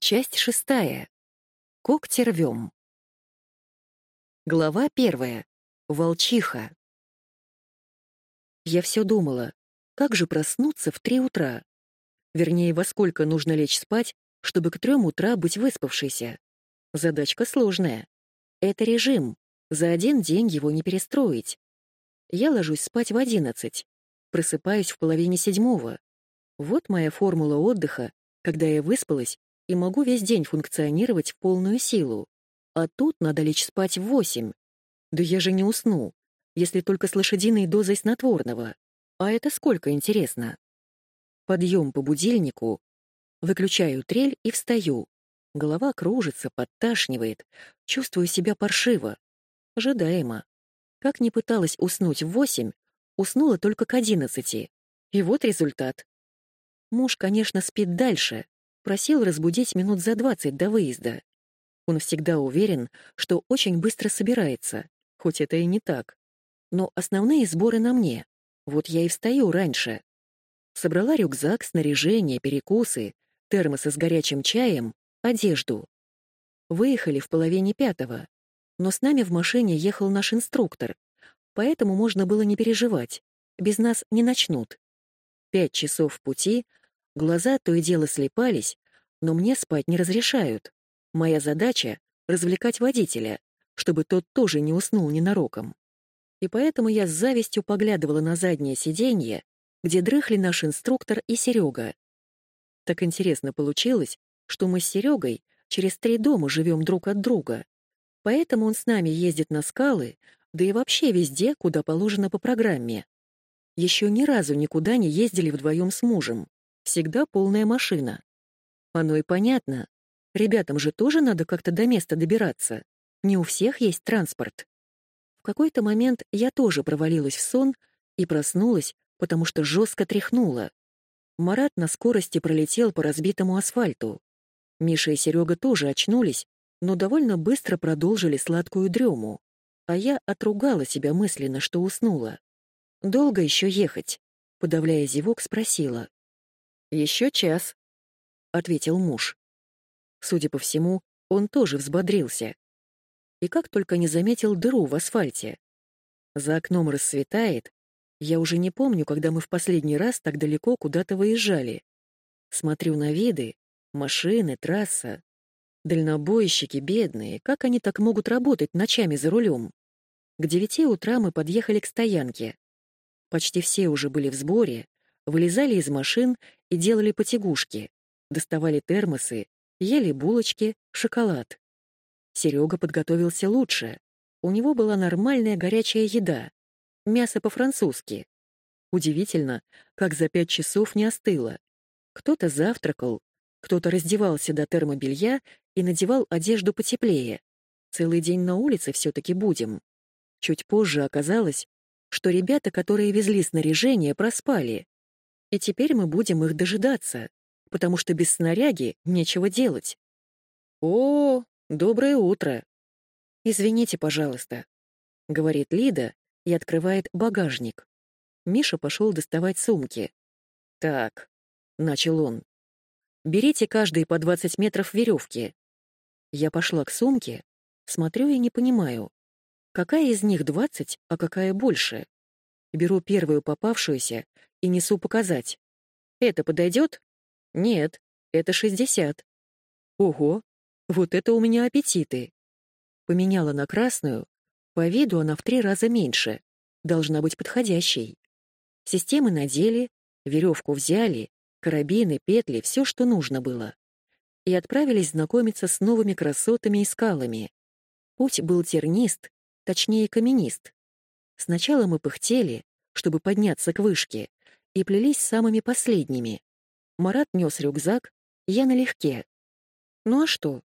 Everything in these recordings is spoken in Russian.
Часть шестая. Когти рвем. Глава первая. Волчиха. Я все думала, как же проснуться в три утра? Вернее, во сколько нужно лечь спать, чтобы к трем утра быть выспавшейся? Задачка сложная. Это режим. За один день его не перестроить. Я ложусь спать в одиннадцать. Просыпаюсь в половине седьмого. Вот моя формула отдыха, когда я выспалась и могу весь день функционировать в полную силу. А тут надо лечь спать в восемь. Да я же не усну, если только с лошадиной дозой снотворного. А это сколько, интересно? Подъем по будильнику. Выключаю трель и встаю. Голова кружится, подташнивает. Чувствую себя паршиво. Ожидаемо. Как ни пыталась уснуть в восемь, уснула только к одиннадцати. И вот результат. Муж, конечно, спит дальше, Просил разбудить минут за двадцать до выезда. Он всегда уверен, что очень быстро собирается, хоть это и не так. Но основные сборы на мне. Вот я и встаю раньше. Собрала рюкзак, снаряжение, перекусы, термосы с горячим чаем, одежду. Выехали в половине пятого, но с нами в машине ехал наш инструктор, поэтому можно было не переживать, без нас не начнут. Пять часов пути, Глаза то и дело слепались, но мне спать не разрешают. Моя задача — развлекать водителя, чтобы тот тоже не уснул ненароком. И поэтому я с завистью поглядывала на заднее сиденье, где дрыхли наш инструктор и Серега. Так интересно получилось, что мы с Серегой через три дома живем друг от друга. Поэтому он с нами ездит на скалы, да и вообще везде, куда положено по программе. Еще ни разу никуда не ездили вдвоем с мужем всегда полная машина. Оно и понятно. Ребятам же тоже надо как-то до места добираться. Не у всех есть транспорт. В какой-то момент я тоже провалилась в сон и проснулась, потому что жестко тряхнула. Марат на скорости пролетел по разбитому асфальту. Миша и Серега тоже очнулись, но довольно быстро продолжили сладкую дрему. А я отругала себя мысленно, что уснула. «Долго еще ехать?» Подавляя зевок, спросила. Еще час, ответил муж. Судя по всему, он тоже взбодрился. И как только не заметил дыру в асфальте. За окном рассветает. Я уже не помню, когда мы в последний раз так далеко куда-то выезжали. Смотрю на виды, машины, трасса. Дальнобойщики бедные, как они так могут работать ночами за рулем? К девяти утра мы подъехали к стоянке. Почти все уже были в сборе, вылезали из машин и делали потягушки, доставали термосы, ели булочки, шоколад. Серега подготовился лучше. У него была нормальная горячая еда. Мясо по-французски. Удивительно, как за пять часов не остыло. Кто-то завтракал, кто-то раздевался до термобелья и надевал одежду потеплее. Целый день на улице все-таки будем. Чуть позже оказалось, что ребята, которые везли снаряжение, проспали. И теперь мы будем их дожидаться, потому что без снаряги нечего делать. О, доброе утро. Извините, пожалуйста, говорит Лида и открывает багажник. Миша пошел доставать сумки. Так, начал он. Берите каждый по 20 метров веревки. Я пошла к сумке, смотрю и не понимаю, какая из них 20, а какая больше. Беру первую попавшуюся и несу показать. Это подойдет? Нет, это 60. Ого, вот это у меня аппетиты. Поменяла на красную. По виду она в три раза меньше. Должна быть подходящей. Системы надели, веревку взяли, карабины, петли, все, что нужно было. И отправились знакомиться с новыми красотами и скалами. Путь был тернист, точнее каменист. Сначала мы пыхтели, чтобы подняться к вышке, и плелись самыми последними. Марат нес рюкзак, я налегке. Ну а что?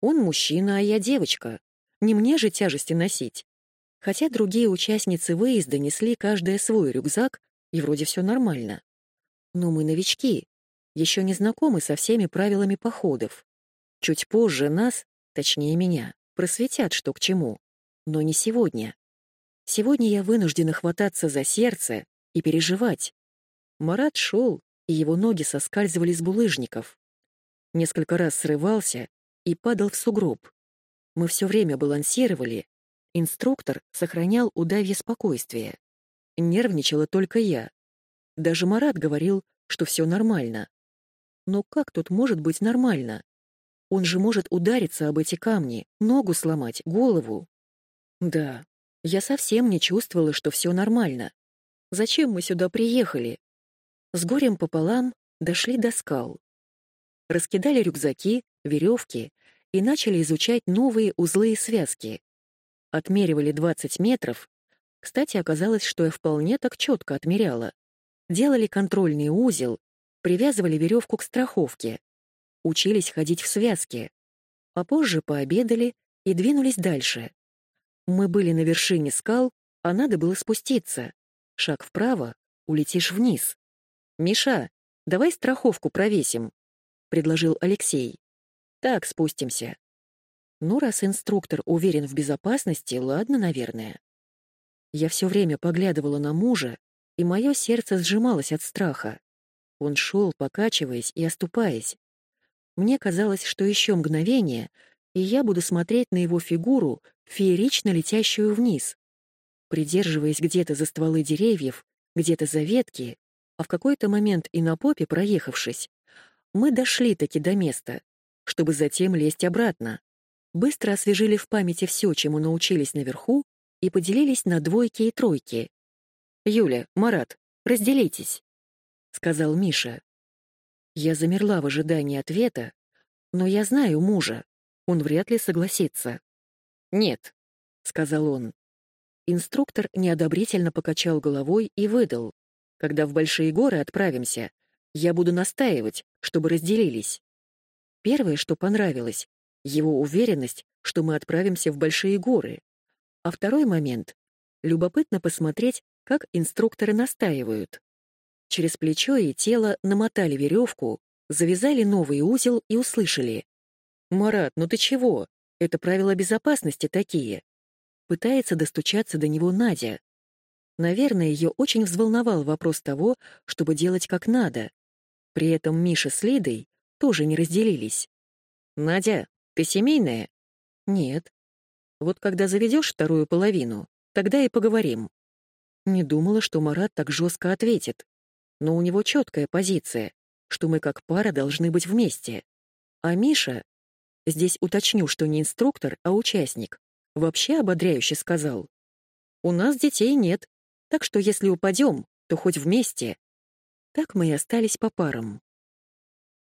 Он мужчина, а я девочка. Не мне же тяжести носить. Хотя другие участницы выезда несли каждая свой рюкзак, и вроде все нормально. Но мы новички, еще не знакомы со всеми правилами походов. Чуть позже нас, точнее меня, просветят, что к чему. Но не сегодня. Сегодня я вынуждена хвататься за сердце и переживать. Марат шел, и его ноги соскальзывали с булыжников. Несколько раз срывался и падал в сугроб. Мы все время балансировали. Инструктор сохранял удавье спокойствие. Нервничала только я. Даже Марат говорил, что все нормально. Но как тут может быть нормально? Он же может удариться об эти камни, ногу сломать, голову. Да, я совсем не чувствовала, что все нормально. Зачем мы сюда приехали? С горем пополам дошли до скал. Раскидали рюкзаки, веревки и начали изучать новые узлы и связки. Отмеривали 20 метров. Кстати, оказалось, что я вполне так четко отмеряла. Делали контрольный узел, привязывали веревку к страховке. Учились ходить в связке. А позже пообедали и двинулись дальше. Мы были на вершине скал, а надо было спуститься. Шаг вправо — улетишь вниз. «Миша, давай страховку провесим», — предложил Алексей. Так спустимся. Ну, раз инструктор уверен в безопасности, ладно, наверное. Я все время поглядывала на мужа, и мое сердце сжималось от страха. Он шел, покачиваясь и оступаясь. Мне казалось, что еще мгновение, и я буду смотреть на его фигуру, феерично летящую вниз. Придерживаясь где-то за стволы деревьев, где-то за ветки, а в какой-то момент и на попе проехавшись, мы дошли таки до места, чтобы затем лезть обратно. Быстро освежили в памяти все, чему научились наверху, и поделились на двойки и тройки. «Юля, Марат, разделитесь», — сказал Миша. Я замерла в ожидании ответа, но я знаю мужа, он вряд ли согласится. «Нет», — сказал он. Инструктор неодобрительно покачал головой и выдал. «Когда в большие горы отправимся, я буду настаивать, чтобы разделились». Первое, что понравилось — его уверенность, что мы отправимся в большие горы. А второй момент — любопытно посмотреть, как инструкторы настаивают. Через плечо и тело намотали веревку, завязали новый узел и услышали. «Марат, ну ты чего? Это правила безопасности такие». Пытается достучаться до него Надя. Наверное, ее очень взволновал вопрос того, чтобы делать как надо. При этом Миша с Лидой тоже не разделились. «Надя, ты семейная?» «Нет». «Вот когда заведешь вторую половину, тогда и поговорим». Не думала, что Марат так жестко ответит. Но у него четкая позиция, что мы как пара должны быть вместе. А Миша... Здесь уточню, что не инструктор, а участник. Вообще ободряюще сказал. «У нас детей нет, так что если упадем, то хоть вместе». Так мы и остались по парам.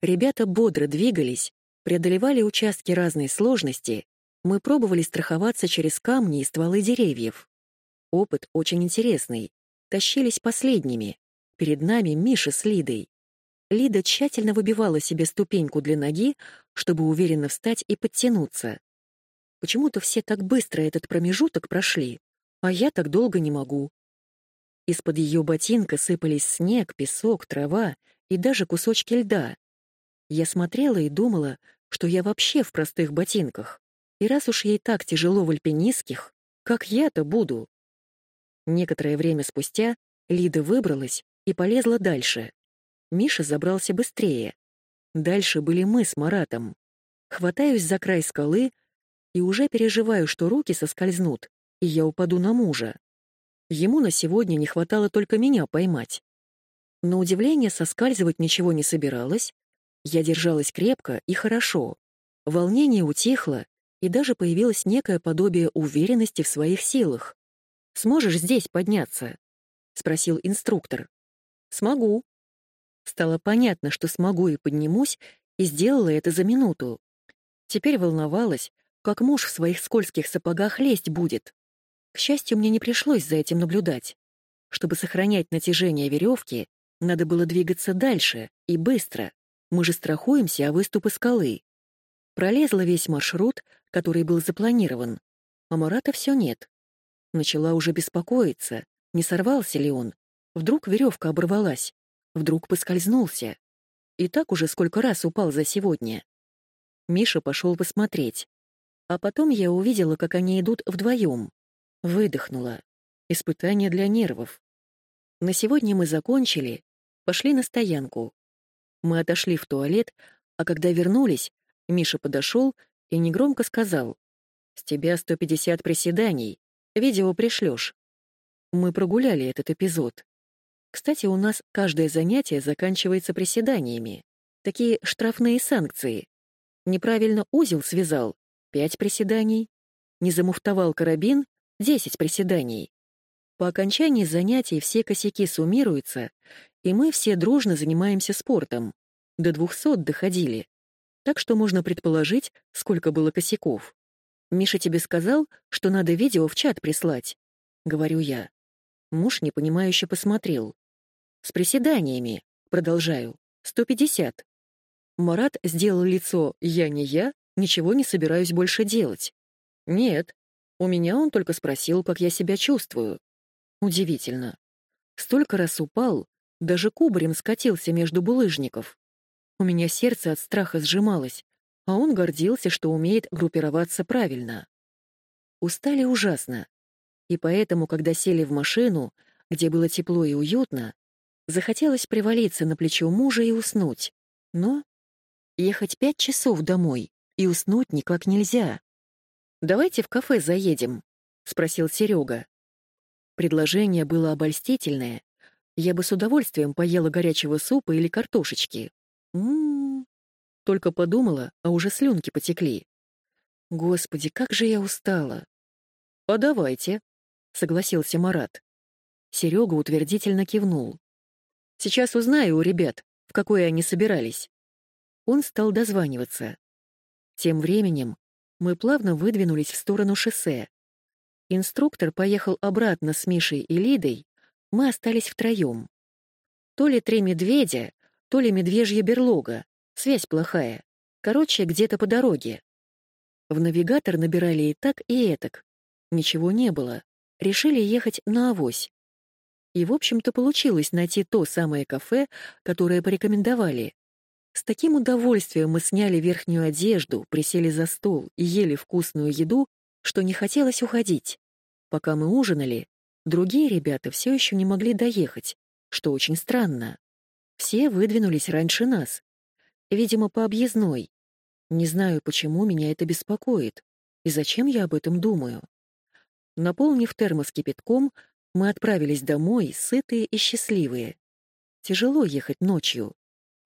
Ребята бодро двигались, преодолевали участки разной сложности, мы пробовали страховаться через камни и стволы деревьев. Опыт очень интересный. Тащились последними. Перед нами Миша с Лидой. Лида тщательно выбивала себе ступеньку для ноги, чтобы уверенно встать и подтянуться. Почему-то все так быстро этот промежуток прошли, а я так долго не могу. Из-под ее ботинка сыпались снег, песок, трава и даже кусочки льда. Я смотрела и думала, что я вообще в простых ботинках. И раз уж ей так тяжело в альпинистских, как я-то буду? Некоторое время спустя Лида выбралась и полезла дальше. Миша забрался быстрее. Дальше были мы с Маратом. Хватаюсь за край скалы и уже переживаю, что руки соскользнут, и я упаду на мужа. Ему на сегодня не хватало только меня поймать. На удивление соскальзывать ничего не собиралась, я держалась крепко и хорошо. Волнение утихло, и даже появилось некое подобие уверенности в своих силах. «Сможешь здесь подняться?» — спросил инструктор. «Смогу». Стало понятно, что смогу и поднимусь, и сделала это за минуту. Теперь волновалась, как муж в своих скользких сапогах лезть будет. К счастью, мне не пришлось за этим наблюдать. Чтобы сохранять натяжение веревки, надо было двигаться дальше и быстро. Мы же страхуемся о выступы скалы. Пролезла весь маршрут, который был запланирован. А Марата все нет. Начала уже беспокоиться, не сорвался ли он. Вдруг веревка оборвалась, вдруг поскользнулся. И так уже сколько раз упал за сегодня. Миша пошел посмотреть. А потом я увидела, как они идут вдвоем. Выдохнула. Испытание для нервов. На сегодня мы закончили, пошли на стоянку. Мы отошли в туалет, А когда вернулись, Миша подошел и негромко сказал, «С тебя 150 приседаний, видео пришлешь». Мы прогуляли этот эпизод. Кстати, у нас каждое занятие заканчивается приседаниями. Такие штрафные санкции. Неправильно узел связал — 5 приседаний. Не замуфтовал карабин — 10 приседаний. По окончании занятий все косяки суммируются, и мы все дружно занимаемся спортом. До 200 доходили. Так что можно предположить, сколько было косяков. «Миша тебе сказал, что надо видео в чат прислать?» — говорю я. Муж непонимающе посмотрел. «С приседаниями», — продолжаю, — «150». Марат сделал лицо «я не я, ничего не собираюсь больше делать». «Нет, у меня он только спросил, как я себя чувствую. Удивительно. Столько раз упал, даже кубарем скатился между булыжников. У меня сердце от страха сжималось, а он гордился, что умеет группироваться правильно. Устали ужасно. И поэтому, когда сели в машину, где было тепло и уютно, захотелось привалиться на плечо мужа и уснуть. Но ехать пять часов домой и уснуть никак нельзя. «Давайте в кафе заедем», — спросил Серега. Предложение было обольстительное. Я бы с удовольствием поела горячего супа или картошечки. М-м-м. Только подумала, а уже слюнки потекли. Господи, как же я устала. А давайте, согласился Марат. Серега утвердительно кивнул. Сейчас узнаю у ребят, в какое они собирались. Он стал дозваниваться. Тем временем мы плавно выдвинулись в сторону шоссе. Инструктор поехал обратно с Мишей и Лидой, мы остались втроем. То ли три медведя, то ли медвежья берлога, связь плохая. Короче, где-то по дороге. В навигатор набирали и так, и этак. Ничего не было. Решили ехать на авось. И, в общем-то, получилось найти то самое кафе, которое порекомендовали. С таким удовольствием мы сняли верхнюю одежду, присели за стол и ели вкусную еду, что не хотелось уходить. Пока мы ужинали, другие ребята все еще не могли доехать, что очень странно. Все выдвинулись раньше нас. Видимо, по объездной. Не знаю, почему меня это беспокоит и зачем я об этом думаю. Наполнив термос кипятком, мы отправились домой, сытые и счастливые. Тяжело ехать ночью.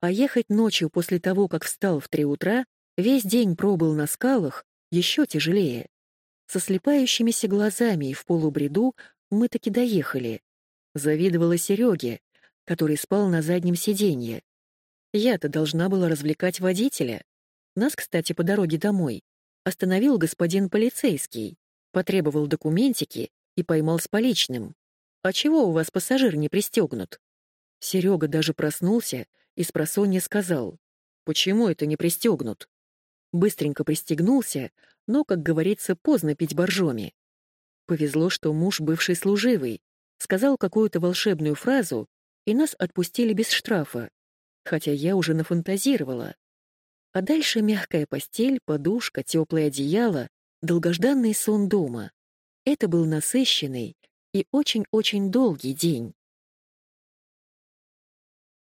А ехать ночью после того, как встал в три утра, весь день пробыл на скалах, еще тяжелее. Со слепающимися глазами и в полубреду мы таки доехали. Завидовала Сереге, который спал на заднем сиденье. Я-то должна была развлекать водителя. Нас, кстати, по дороге домой остановил господин полицейский, потребовал документики и поймал с поличным. «А чего у вас пассажир не пристегнут?» Серега даже проснулся и с просонья сказал, «Почему это не пристегнут?» Быстренько пристегнулся, но, как говорится, поздно пить боржоми. Повезло, что муж бывший служивый, сказал какую-то волшебную фразу, и нас отпустили без штрафа, хотя я уже нафантазировала. А дальше мягкая постель, подушка, теплое одеяло, долгожданный сон дома. Это был насыщенный и очень-очень долгий день.